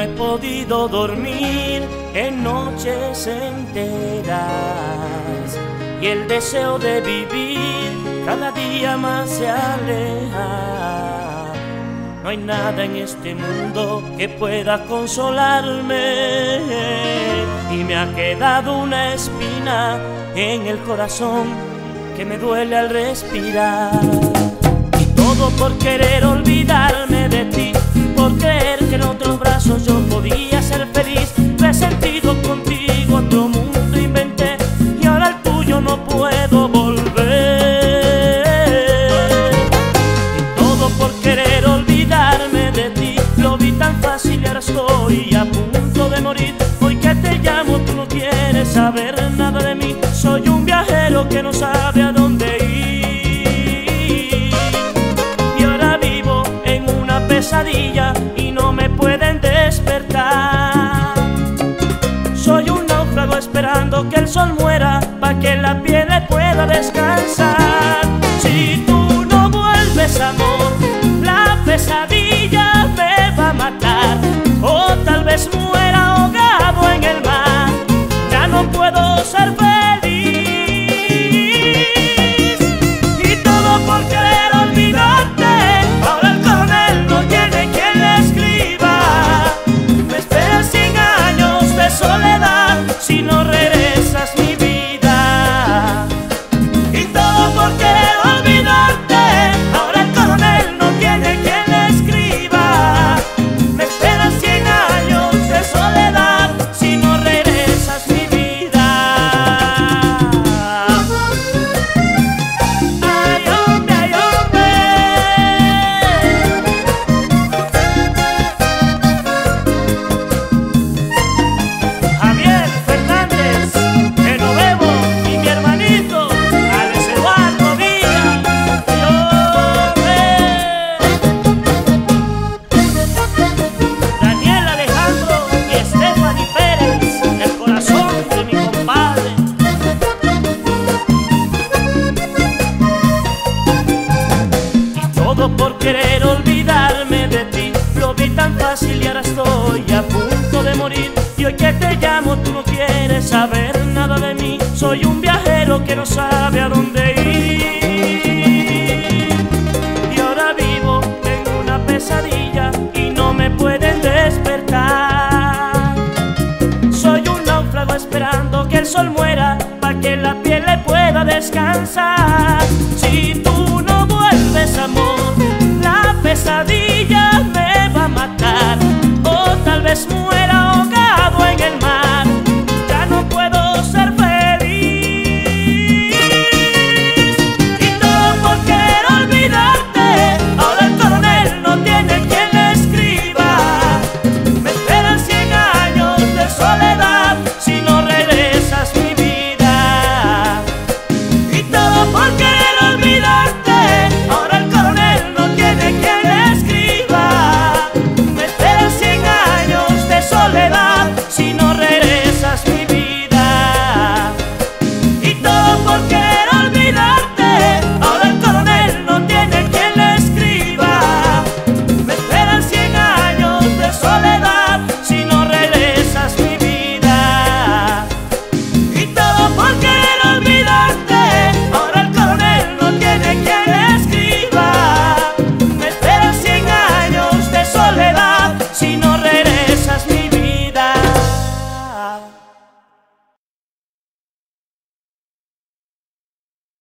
he podido dormir en noches enteras y el deseo de vivir cada día más se aleja. No hay nada en este mundo que pueda consolarme y me ha quedado una espina en el corazón que me duele al respirar. Y todo por querer olvidarme de ti, por creer que en otros brazos yo que el sol muera para que la piel pueda descansar. Si tú no vuelves, amor, la pesadilla me va a matar. O tal vez muera Por querer olvidarme de ti, lo vi tan fácil y ahora estoy a punto de morir. Y hoy que te llamo tú no quieres saber nada de mí, soy un viajero que no sabe a dónde ir. Y ahora vivo en una pesadilla y no me pueden despertar. Soy un náufrago esperando que el sol muera para que la piel le pueda descansar. Si tú la